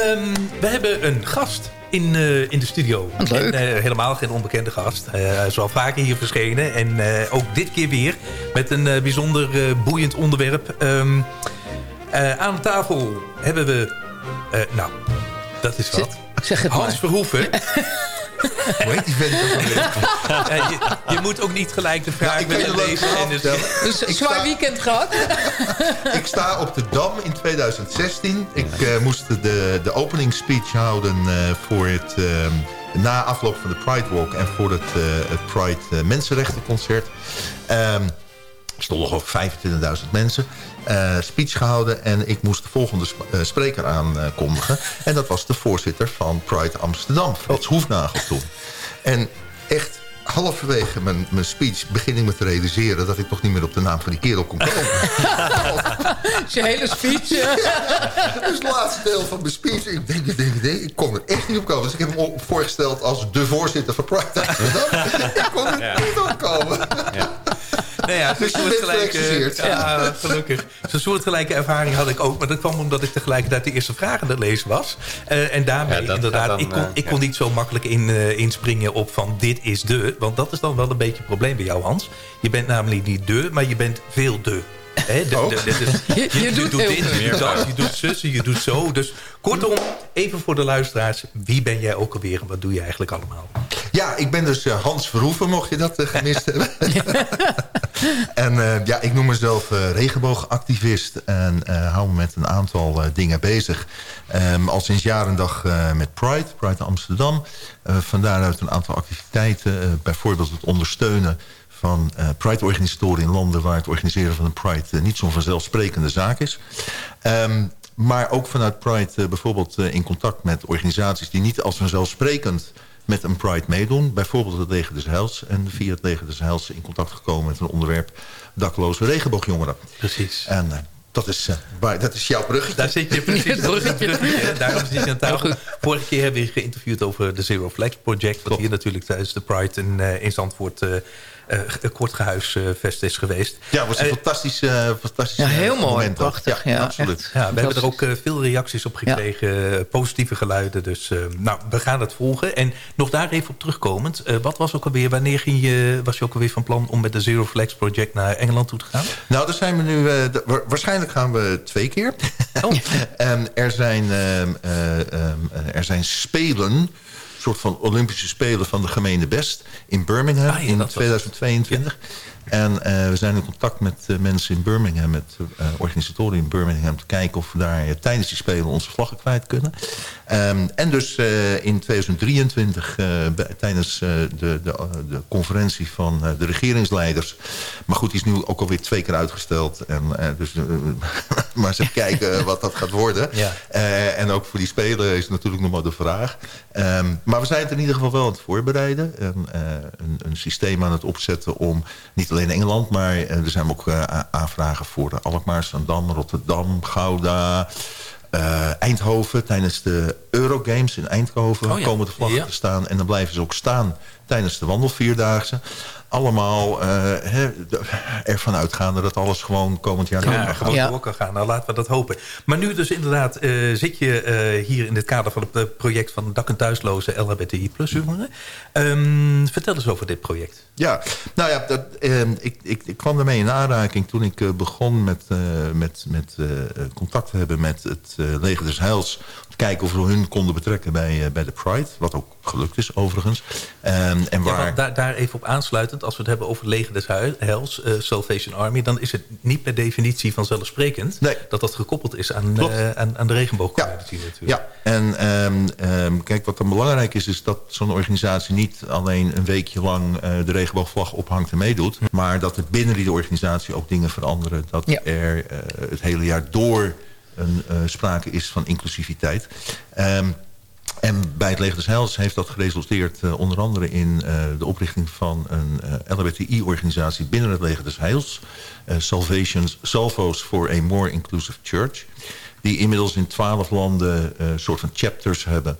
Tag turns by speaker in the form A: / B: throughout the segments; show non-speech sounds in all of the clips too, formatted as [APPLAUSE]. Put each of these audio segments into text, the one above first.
A: Ehm, we hebben een gast in, uh, in de studio.
B: leuk.
A: En, uh, helemaal geen onbekende gast. Uh, hij is al vaker hier verschenen. En ook dit keer weer met een bijzonder boeiend onderwerp. Um, aan tafel hebben we... nou, dat is wat.
B: Zeg het
A: Hans
B: maar.
A: Verhoeven. [LAUGHS]
C: Hoe heet die vent
A: ja, je, je, moet ook niet gelijk de vraag
C: ja,
A: willen lezen. En
B: dus, dus een zwaar weekend gehad.
C: ik sta op de Dam in 2016. Ik uh, moest de, de opening speech houden uh, voor het... Uh, na afloop van de Pride Walk en voor het, het Pride Mensenrechtenconcert. Um, stonden ongeveer 25.000 mensen. Uh, speech gehouden en ik moest de volgende sp uh, spreker aankondigen. en dat was de voorzitter van Pride Amsterdam, Frits Hoefnagel toen. En echt halverwege mijn, mijn speech begin ik me te realiseren... dat ik toch niet meer op de naam van die kerel kon komen. [LAUGHS]
B: Je hele speech.
C: Ja, dus het laatste deel van mijn speech. Ik denk, ik denk, ik denk, ik kon er echt niet op komen. Dus ik heb hem voorgesteld als de voorzitter van Pride Amsterdam. [LAUGHS] ik kon er niet op komen. Ja.
A: Nou ja, dus soortgelijke, ja, gelukkig. Zo'n soortgelijke ervaring had ik ook. Maar dat kwam omdat ik tegelijkertijd de eerste vraag aan het lezen was. Uh, en daarmee ja, inderdaad, dan, ik kon, ik kon niet zo makkelijk in, uh, inspringen op van dit is de. Want dat is dan wel een beetje het probleem bij jou, Hans. Je bent namelijk niet de, maar je bent veel de. He, de, de, de, [LAUGHS]
B: je, je, je, doet,
A: doet dit, je doet dat, je doet zussen, je doet zo. Dus kortom, even voor de luisteraars. Wie ben jij ook alweer en wat doe je eigenlijk allemaal?
C: Ja, ik ben dus uh, Hans Verhoeven, mocht je dat uh, [LAUGHS] gemist hebben. [LAUGHS] en uh, ja, ik noem mezelf regenboogactivist en hou me met een aantal dingen bezig. Um, al sinds jaar en dag met Pride, Pride Amsterdam. van daaruit een aantal activiteiten, bijvoorbeeld het ondersteunen van uh, Pride-organisatoren in landen... waar het organiseren van een Pride uh, niet zo'n vanzelfsprekende zaak is. Um, maar ook vanuit Pride uh, bijvoorbeeld in contact met organisaties... die niet als vanzelfsprekend met een Pride meedoen. Bijvoorbeeld het Leger des Heils. En via het Leger des Heils in contact gekomen met een onderwerp... dakloze regenboogjongeren.
A: Precies.
C: En dat is, uh, waar, dat is jouw bruggetje.
A: Daar zit je [LAUGHS] precies.
B: Ja, bruggetje.
A: bruggetje. Daarom zit je aan tafel. Vorige keer hebben we geïnterviewd over de Zero Flex Project. Wat hier natuurlijk tijdens de Pride in, uh, in Zandvoort... Uh, uh, Kortgehuisvest is geweest.
C: Ja, was een uh, fantastisch, uh, fantastisch
B: ja, heel mooi,
C: moment.
B: prachtig.
C: Ja,
B: ja,
C: absoluut.
A: Ja, we hebben er ook veel reacties op gekregen, ja. positieve geluiden. Dus nou, we gaan het volgen. En nog daar even op terugkomend. wat was ook alweer, wanneer ging je, was je ook alweer van plan om met de Zero Flex Project naar Engeland toe te gaan?
C: Nou, daar zijn we nu, waarschijnlijk gaan we twee keer. Oh. [LAUGHS] en er zijn, er zijn spelen soort van Olympische Spelen van de gemeente Best in Birmingham ah, ja, in 2022. Ja. En uh, we zijn in contact met uh, mensen in Birmingham, met uh, organisatoren in Birmingham... te kijken of we daar tijdens die Spelen onze vlaggen kwijt kunnen. Um, en dus in 2023 tijdens de, de, de, conferentie van de regeringsleiders... maar goed, die is nu ook alweer twee keer uitgesteld. En, dus, [LAUGHS] maar eens even kijken wat dat gaat worden. Ja. en ook voor die Spelen is natuurlijk nog maar de vraag. Um, maar we zijn het in ieder geval wel aan het voorbereiden. En, een, een systeem aan het opzetten om niet alleen in Engeland, maar er zijn ook uh, aanvragen voor Alkmaar, Zandam, Rotterdam, Gouda, uh, Eindhoven. Tijdens de Eurogames in Eindhoven oh ja. komen de vlaggen ja. te staan. En dan blijven ze ook staan tijdens de wandelvierdaagse. Allemaal uh, he, ervan uitgaande dat alles gewoon komend jaar door
A: ja,
C: kan
A: gewoon door kan gaan. Nou, laten we dat hopen. Maar nu dus inderdaad uh, zit je uh, hier in het kader van het project van dak- en thuisloze LHBTI plus jongeren. Um, vertel eens over dit project.
C: Ja, nou ja, dat, ik, ik, ik, kwam daarmee in aanraking toen ik begon met, met, met contact te hebben met het Leger des Heils kijken of we hun konden betrekken bij, uh, bij de Pride. Wat ook gelukt is, overigens. Um, en waar...
A: Ja, daar, daar even op Als we het hebben over leger des Heils, uh, Salvation Army... dan is het niet per definitie vanzelfsprekend...
C: Nee.
A: dat dat gekoppeld is aan, uh, aan, aan de regenboogcommunity
C: ja.
A: natuurlijk.
C: Ja, en um, um, kijk, wat dan belangrijk is... is dat zo'n organisatie niet alleen een weekje lang de regenboogvlag ophangt en meedoet... Hm. maar dat er binnen die organisatie ook dingen veranderen. Dat ja. er het hele jaar door een, uh, sprake is van inclusiviteit. Um, en bij het Leger des Heils heeft dat geresulteerd uh, onder andere in uh, de oprichting van een uh, LHBTI-organisatie binnen het Leger des Heils. Salvations, Salvos for a More Inclusive Church. Die inmiddels in twaalf landen een soort van chapters hebben.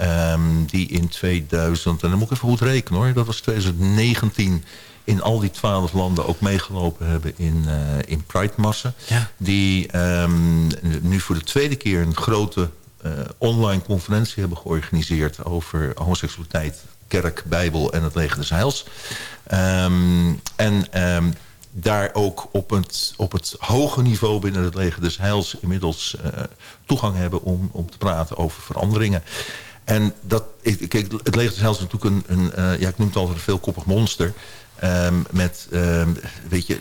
C: Um, die in 2000, en dan moet ik even goed rekenen hoor, dat was 2019 in al die twaalf landen ook meegelopen hebben in, in Pride-massen.
A: Ja.
C: Die um, nu voor de tweede keer een grote online conferentie hebben georganiseerd... over homoseksualiteit, kerk, bijbel en het leger des heils. Ehm, en um, daar ook op het, op het hoge niveau binnen het leger des heils... inmiddels toegang hebben om, om te praten over veranderingen. En dat, kijk, het leger is natuurlijk een, een ja, ik noem het altijd een veelkoppig monster... Um, met, um, weet je,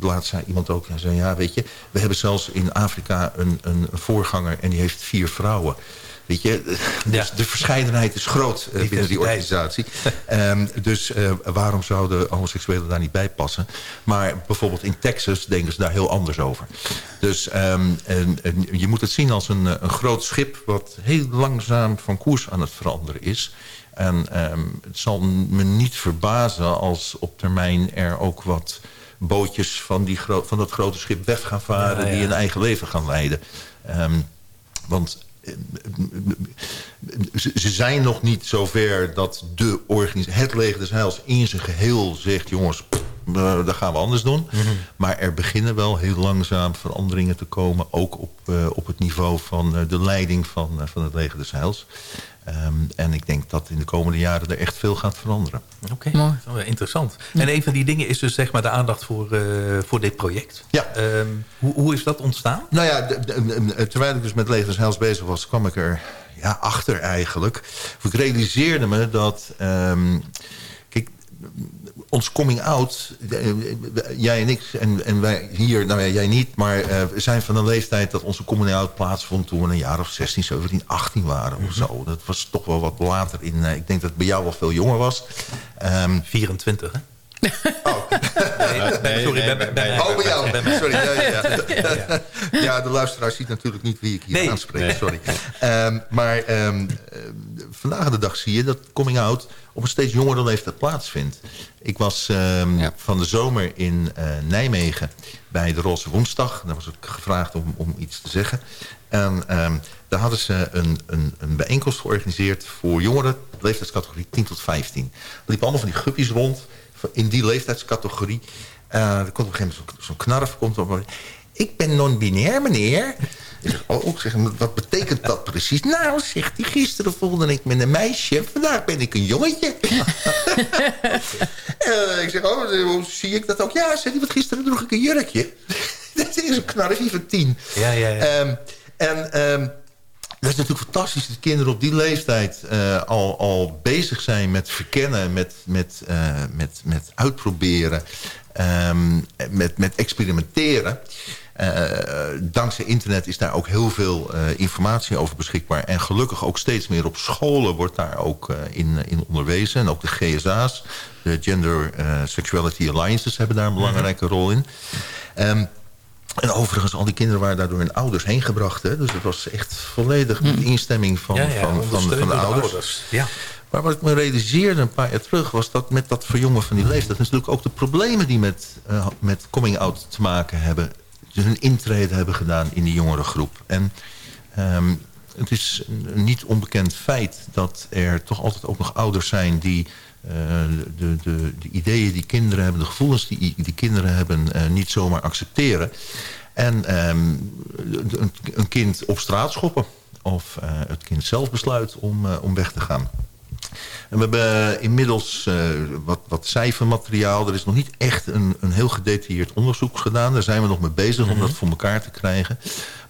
C: laatst zei iemand ook, zei, ja, weet je, we hebben zelfs in Afrika een, een voorganger en die heeft vier vrouwen. Weet je, dus de verscheidenheid is groot uh, binnen die organisatie. um, dus uh, waarom zouden homoseksuelen daar niet bij passen? Maar bijvoorbeeld in Texas denken ze daar heel anders over. Dus um, en, en je moet het zien als een, een groot schip... wat heel langzaam van koers aan het veranderen is... En um, het zal me niet verbazen als op termijn er ook wat bootjes van, die van dat grote schip weg gaan varen... die een eigen leven gaan leiden. Um, want ze zijn nog niet zover dat de organisatie, het leger des heils in zijn geheel zegt... jongens, dat gaan we anders doen. Mm -hmm. Maar er beginnen wel heel langzaam veranderingen te komen... ook op, uh, op het niveau van uh, de leiding van, uh, van het leger des heils. Um, en ik denk dat in de komende jaren er echt veel gaat veranderen.
A: Oké, okay. interessant. Ja. En een van die dingen is dus zeg maar de aandacht voor, uh, voor dit project.
C: Ja.
A: Um, hoe, hoe is dat ontstaan?
C: Nou ja, terwijl ik dus met Legers Heils bezig was... kwam ik er ja, achter eigenlijk. Ik realiseerde me dat... Um, kijk, ons coming out, jij en ik en, en wij hier, nou ja, jij niet... maar uh, we zijn van een leeftijd dat onze coming out plaatsvond... toen we een jaar of 16, 17, 18 waren mm -hmm. of zo. Dat was toch wel wat later. In, uh, ik denk dat het bij jou wel veel jonger was.
A: Um, 24, hè?
C: Oh. [LAUGHS] Nee, sorry, nee, bij, bij, oh, bij jou. Sorry. [LAUGHS] Ja, ja, ja. ja, de luisteraar ziet natuurlijk niet wie ik hier nee. aanspreek. Nee. Sorry. Um, maar um, vandaag de dag zie je dat coming out op een steeds jongere leeftijd plaatsvindt. Ik was um, ja. van de zomer in uh, Nijmegen bij de Roze Woensdag. Daar was ik gevraagd om, om iets te zeggen. En um, daar hadden ze een, een, een bijeenkomst georganiseerd voor jongeren, leeftijdscategorie 10 tot 15. Er liepen allemaal van die guppies rond in die leeftijdscategorie. Uh, er komt op een gegeven moment zo'n zo knarf. Komt op, ik ben non-binair, meneer. Ik zeg, oh, zeg, wat betekent dat precies? Nou, zegt hij, gisteren voelde ik me een meisje. Vandaag ben ik een jongetje. [LAUGHS] uh, ik zeg, oh, hoe zie ik dat ook? Ja, zei hij, want gisteren droeg ik een jurkje. [LAUGHS] dat is een knarfje van tien.
A: Ja, ja, ja.
C: Um, en... Um, dat is natuurlijk fantastisch dat kinderen op die leeftijd uh, al, al bezig zijn met verkennen, met, met, uh, met, met uitproberen, um, met, met experimenteren. Uh, dankzij internet is daar ook heel veel informatie over beschikbaar. En gelukkig ook steeds meer op scholen wordt daar ook in, in onderwezen. En ook de GSA's, de Gender Sexuality Alliances, hebben daar een belangrijke rol in. Um, en overigens, al die kinderen waren daardoor hun ouders heen gebracht. Hè? Dus het was echt volledig de hm. instemming van, ja, ja, van, van, van, de ouders. ouders.
A: Ja.
C: Maar wat ik me realiseerde een paar jaar terug... was dat met dat verjongen van die leeftijd... natuurlijk ook de problemen die met, uh, met coming-out te maken hebben... hun intrede hebben gedaan in die jongere groep. En um, het is een niet onbekend feit... dat er toch altijd ook nog ouders zijn die... Uh, de, de, de, ideeën die kinderen hebben, de gevoelens die, die kinderen hebben... Uh, niet zomaar accepteren. En um, een, een, kind op straat schoppen. Of uh, het kind zelf besluit om, om weg te gaan. En we hebben inmiddels wat, wat cijfermateriaal. Er is nog niet echt een, een heel gedetailleerd onderzoek gedaan. Daar zijn we nog mee bezig om mhm. dat voor elkaar te krijgen.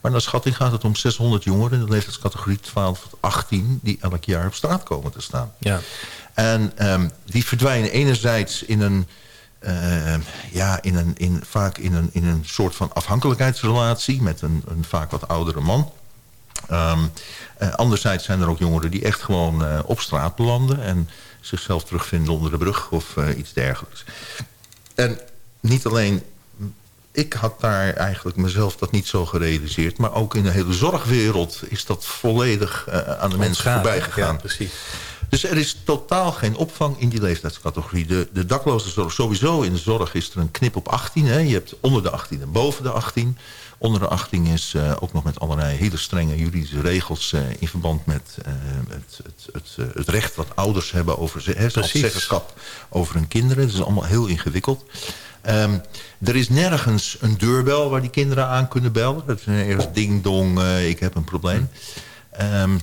C: Maar naar schatting gaat het om 600 jongeren in de leeftijdscategorie 12 tot 18... die elk jaar op straat komen te staan.
A: Ja.
C: En um, die verdwijnen enerzijds in een... Uh, ja, in een, in, vaak in een, in een soort van afhankelijkheidsrelatie... met een, een vaak wat oudere man. Um, uh, anderzijds zijn er ook jongeren die echt gewoon uh, op straat belanden... en zichzelf terugvinden onder de brug of iets dergelijks. En niet alleen ik had daar eigenlijk mezelf dat niet zo gerealiseerd. Maar ook in de hele zorgwereld is dat volledig aan de mensen voorbij gegaan.
A: Ja, precies.
C: Dus er is totaal geen opvang in die leeftijdscategorie. De, de dakloze zorg, sowieso in de zorg is er een knip op 18. Hè. Je hebt onder de 18 en boven de 18. Onder de 18 is uh, ook nog met allerlei hele strenge juridische regels... Uh, in verband met uh, het, het, het, het, recht wat ouders hebben over ze, zeggenschap over hun kinderen. Dat is allemaal heel ingewikkeld. Ehm, er is nergens een deurbel waar die kinderen aan kunnen bellen. Dat is ergens ding dong, uh, ik heb een probleem. Um,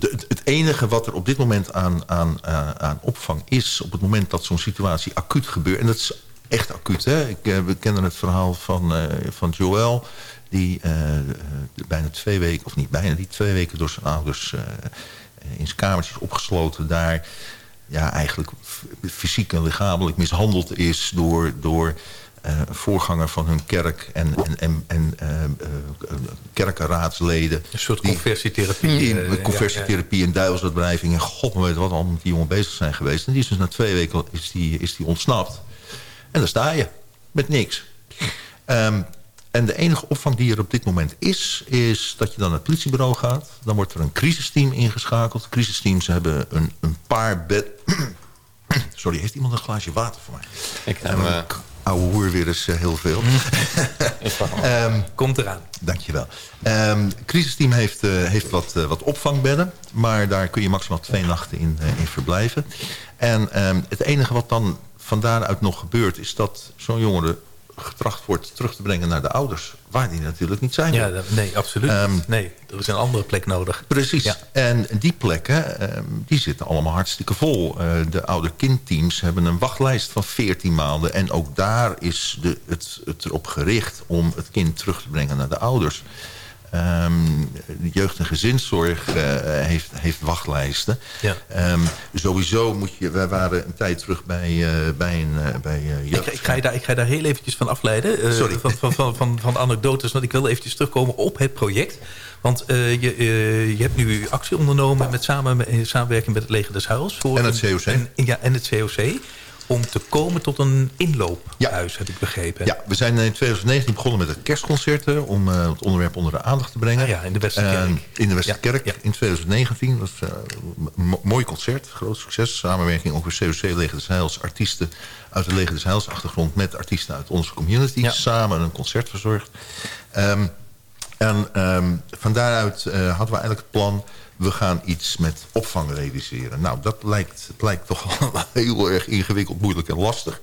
C: het, enige wat er op dit moment aan, aan, uh, aan opvang is... op het moment dat zo'n situatie acuut gebeurt... en dat is echt acuut. Hè? Ik, uh, we kennen het verhaal van, uh, van Joël... die bijna twee weken, of niet bijna, die twee weken door zijn ouders... in zijn kamertje is opgesloten daar... ja, eigenlijk fysiek en lichamelijk mishandeld is door... door uh, voorganger van hun kerk en, en, en, en uh, uh, kerkenraadsleden.
A: Een soort conversietherapie.
C: In, conversietherapie ja, ja. en duivelsuitblijving. En god weet wat allemaal met die jongen bezig zijn geweest. En die is dus na twee weken is die, is die ontsnapt. En dan sta je met niks. Um, en de enige opvang die er op dit moment is... is dat je dan naar het politiebureau gaat. Dan wordt er een crisisteam ingeschakeld. Crisisteams hebben een, een paar bed... [CLEARS THROAT] Sorry, heeft iemand een glaasje water voor mij?
A: Ik heb
C: ouwe hoer weer eens uh, heel veel. [LAUGHS]
A: um, Komt eraan.
C: Dankjewel. Um, het crisisteam heeft, uh, heeft wat, uh, wat opvangbedden. Maar daar kun je maximaal twee nachten in, in verblijven. En um, het enige wat dan van daaruit nog gebeurt... is dat zo'n jongere getracht wordt terug te brengen naar de ouders. Waar die natuurlijk niet zijn.
A: Ja, nee, absoluut um, Nee, er is een andere plek nodig.
C: Precies. Ja. En die plekken, um, die zitten allemaal hartstikke vol. Uh, de ouder-kindteams hebben een wachtlijst van 14 maanden. En ook daar is de, het, het erop gericht om het kind terug te brengen naar de ouders. Um, de jeugd- en gezinszorg uh, heeft, heeft wachtlijsten.
A: Ja.
C: Um, sowieso moet je... Wij waren een tijd terug bij, uh, bij een uh, bij, jeugd.
A: Ik, ik, ga je daar, ik ga je daar heel eventjes van afleiden.
C: Sorry.
A: Van, van, van, van, van anekdotes. Want ik wil eventjes terugkomen op het project. Want je, je hebt nu actie ondernomen met samen, samenwerking met het Leger des Huils.
C: Voor en het COC.
A: En, ja, en het COC om te komen tot een inloophuis, ja. heb ik begrepen.
C: Ja, we zijn in 2019 begonnen met het kerstconcerten... om uh, het onderwerp onder de aandacht te brengen.
A: Ah, ja, in de Westerkerk. Uh,
C: in de Westerkerk ja, in 2019. Dat was uh, een mooi concert, groot succes. Samenwerking met COC, Leger des Heils, artiesten uit de Leger des Heils achtergrond... met artiesten uit onze community, samen een concert verzorgd. Um, en um, van daaruit hadden we eigenlijk het plan we gaan iets met opvang realiseren. Nou, dat lijkt, lijkt toch [LAUGHS] heel erg ingewikkeld, moeilijk en lastig.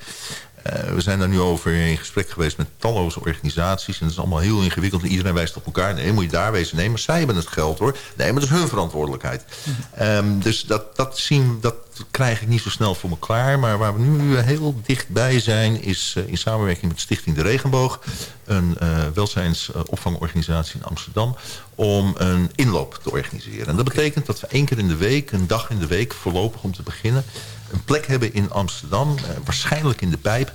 C: Uh, we zijn daar nu over in gesprek geweest met talloze organisaties. En het is allemaal heel ingewikkeld. En iedereen wijst op elkaar. Nee, moet je daar wezen. Nee, maar zij hebben het geld hoor. Nee, maar dat is hun verantwoordelijkheid. um, dus dat, dat, zien, dat krijg ik niet zo snel voor me klaar. Maar waar we nu heel dichtbij zijn... is uh, in samenwerking met Stichting De Regenboog... een uh, welzijnsopvangorganisatie in Amsterdam... om een inloop te organiseren. En dat betekent dat we één keer in de week... een dag in de week voorlopig om te beginnen een plek hebben in Amsterdam, uh, waarschijnlijk in de pijp...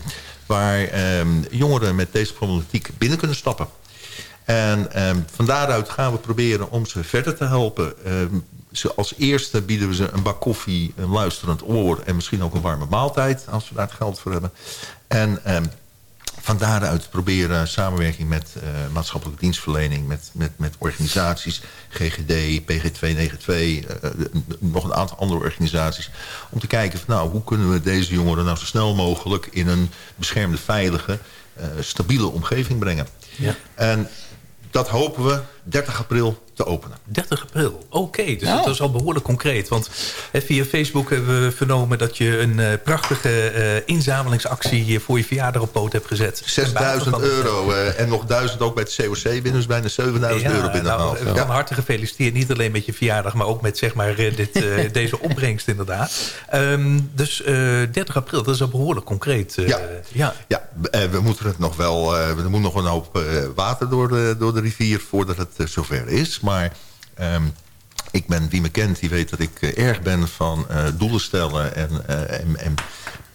C: waar um, jongeren met deze problematiek binnen kunnen stappen. En um, van daaruit gaan we proberen om ze verder te helpen. Um, als eerste bieden we ze een bak koffie, een luisterend oor... en misschien ook een warme maaltijd, als we daar geld voor hebben. En van daaruit proberen samenwerking met uh, maatschappelijke dienstverlening... Met, met, met organisaties, GGD, PG292, uh, nog een aantal andere organisaties... om te kijken van nou, hoe kunnen we deze jongeren nou zo snel mogelijk... in een beschermde, veilige, uh, stabiele omgeving brengen.
A: Ja.
C: En dat hopen we 30 april te openen.
A: 30 april, oké. Okay, dus oh. dat is al behoorlijk concreet. Want via Facebook hebben we vernomen dat je een uh, prachtige uh, inzamelingsactie voor je verjaardag op poot hebt gezet.
C: 6000 euro uh, en nog 1000 ook bij het COC binnen, dus bijna 7000 ja, euro binnengehaald.
A: Nou, van ja. harte gefeliciteerd, niet alleen met je verjaardag, maar ook met zeg maar, dit, [LAUGHS] deze opbrengst inderdaad. Um, dus 30 april, dat is al behoorlijk concreet.
C: ja,
A: ja.
C: ja we moeten het nog wel, er moet nog een hoop water door de, door de rivier voordat het zover is. Maar um, ik ben, wie me kent, die weet dat ik uh, erg ben van uh, doelen stellen en, en, en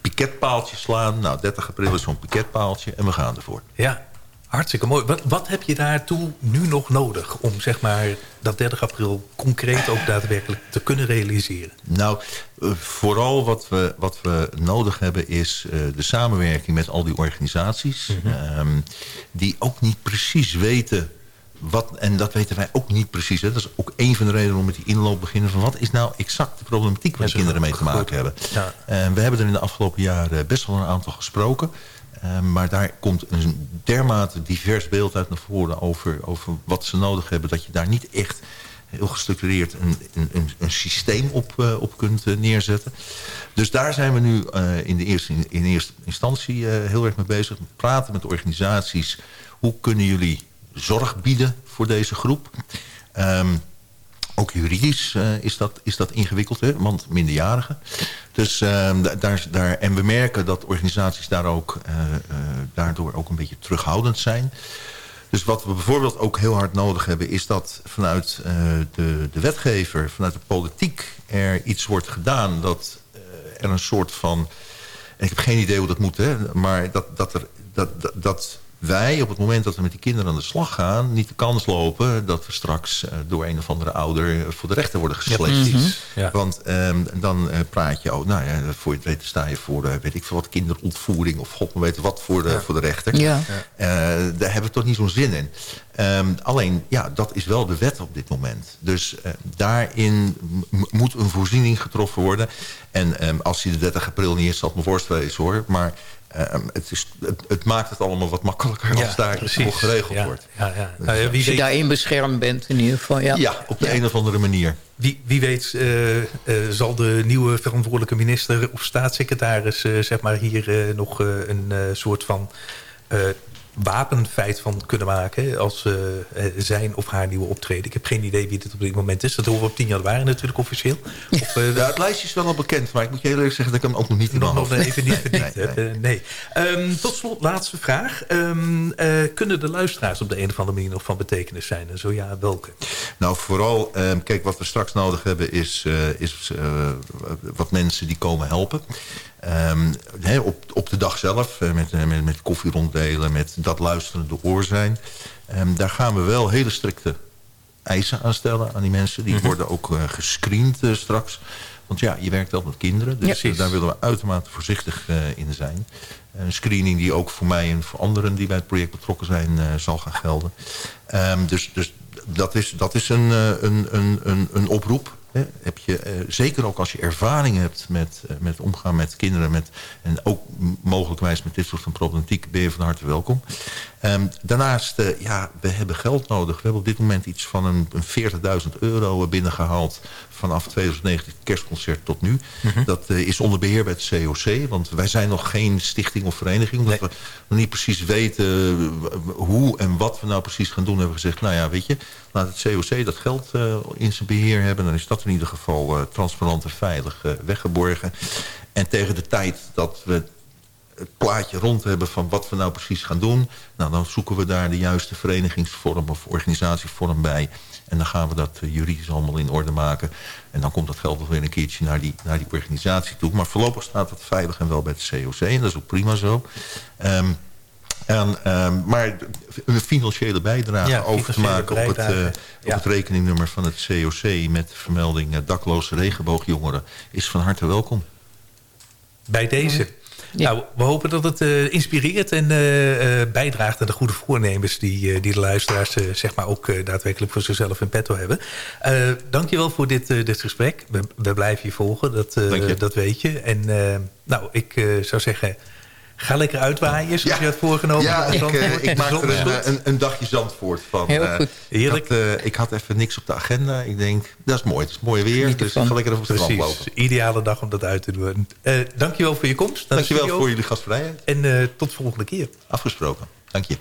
C: piketpaaltjes slaan. Nou, 30 april is zo'n piketpaaltje en we gaan ervoor.
A: Ja, hartstikke mooi. Wat, wat heb je daartoe nu nog nodig om zeg maar, dat 30 april concreet ook daadwerkelijk te kunnen realiseren?
C: Nou, vooral wat we, wat we nodig hebben is de samenwerking met al die organisaties. Mm -hmm. um, die ook niet precies weten wat, en dat weten wij ook niet precies. Hè. Dat is ook een van de redenen om met die inloop beginnen. Van wat is nou exact de problematiek waar kinderen mee te maken hebben. Ja. Uh, we hebben er in de afgelopen jaren best wel een aantal gesproken. Uh, maar daar komt een dermate divers beeld uit naar voren over, over wat ze nodig hebben. Dat je daar niet echt heel gestructureerd een, een, een systeem op, op kunt neerzetten. Dus daar zijn we nu in, de eerste, in eerste instantie heel erg mee bezig. Praten met organisaties. Hoe kunnen jullie zorg bieden voor deze groep? Um, ook juridisch uh, is, dat, is dat ingewikkeld, hè? want minderjarigen. Dus, uh, daar, daar, en we merken dat organisaties daar ook, uh, daardoor ook een beetje terughoudend zijn. Dus wat we bijvoorbeeld ook heel hard nodig hebben... is dat vanuit de, de wetgever, vanuit de politiek... er iets wordt gedaan dat er een soort van... Ik heb geen idee hoe dat moet, hè, maar dat, dat, er, dat, dat, dat wij op het moment dat we met die kinderen aan de slag gaan... niet de kans lopen dat we straks uh, door een of andere ouder voor de rechter worden gesleept. Ja, ja. Want um, dan uh, praat je, oh, nou ja, voor je het weten sta je voor, uh, weet ik veel wat, kinderontvoering... of god weten wat voor de, ja. voor de rechter. Ja. daar hebben we toch niet zo'n zin in. Um, alleen, ja, dat is wel de wet op dit moment. Dus daarin moet een voorziening getroffen worden. En um, als die de 30 april niet is, zal het me voorstellen hoor. Maar Ehm, het, is, het, maakt het allemaal wat makkelijker als daar voor geregeld wordt. Ja, ja.
B: Dus, nou, als je daarin beschermd bent in ieder geval. Ja,
C: ja op de een of andere manier.
A: Wie, wie weet uh, uh, zal de nieuwe verantwoordelijke minister of staatssecretaris... Uh, zeg maar hier nog een soort van wapenfeit van kunnen maken... als uh, zijn of haar nieuwe optreden. Ik heb geen idee wie dit op dit moment is. Dat horen we op 10 januari natuurlijk officieel. Of,
C: uh, ja, het lijstje is wel al bekend, maar ik moet je heel eerlijk zeggen... dat ik hem ook nog niet in
A: nog, nog even niet verdiend nee, nee. nee. Um, tot slot, laatste vraag. Um, uh, kunnen de luisteraars op de een of andere manier nog van betekenis zijn? En zo ja, welke?
C: Nou, vooral, um, kijk, wat we straks nodig hebben... is, is wat mensen die komen helpen... Um, op, op de dag zelf, eh, met, eh, met, met koffie ronddelen, met dat luisterende oor zijn. Um, daar gaan we wel hele strikte eisen aan stellen aan die mensen. Die mhm. worden ook uh, gescreend uh, straks. Want ja, je werkt wel met kinderen. Dus ja, daar willen we uitermate voorzichtig uh, in zijn. Een screening die ook voor mij en voor anderen die bij het project betrokken zijn zal gaan gelden. Um, dus dus dat, is, dat is een, een, een, een, een oproep heb je, uh, zeker ook als je ervaring hebt met, uh, met omgaan met kinderen... Met, en ook mogelijkwijs met dit soort van problematiek... ben je van harte welkom. Um, daarnaast, uh, ja, we hebben geld nodig. We hebben op dit moment iets van een, een 40.000 euro binnengehaald... vanaf 2019 kerstconcert tot nu. Mm -hmm. Dat is onder beheer bij het COC. Want wij zijn nog geen stichting of vereniging. Omdat nee. we nog niet precies weten hoe en wat we nou precies gaan doen... hebben we gezegd, nou ja, weet je... laat het COC dat geld in zijn beheer hebben. Dan is dat in ieder geval uh, transparant en veilig uh, weggeborgen. En tegen de tijd dat we het plaatje rond hebben van wat we nou precies gaan doen... Nou, dan zoeken we daar de juiste verenigingsvorm of organisatievorm bij. En dan gaan we dat juridisch allemaal in orde maken. En dan komt dat geld nog weer een keertje naar die, naar die organisatie toe. Maar voorlopig staat dat veilig en wel bij het COC. En dat is ook prima zo. Um, en, uh, maar een financiële bijdrage ja, over te maken op het, uh, op het rekeningnummer van het COC... met de vermelding uh, dakloze regenboogjongeren is van harte welkom.
A: Bij deze. Ja. Nou, we hopen dat het uh, inspireert en bijdraagt aan de goede voornemens... die, die de luisteraars zeg maar ook daadwerkelijk voor zichzelf in petto hebben. dankjewel voor dit, dit gesprek. We, we, blijven je volgen, dat, dat weet je. En nou, ik zou zeggen Ga lekker uitwaaien, zoals je had voorgenomen.
C: Ja, ik, uh, ik maak er een, een, een, dagje Zandvoort van. Heel uh, goed. Heerlijk. Ik had, uh, ik had, even niks op de agenda. Ik denk, dat is mooi. Het is mooi weer. dus ik ga lekker op het strand lopen.
A: ideale dag om dat uit te doen. dankjewel voor je komst.
C: Dankjewel voor jullie gastvrijheid.
A: En tot de volgende keer.
C: Afgesproken. Dank je.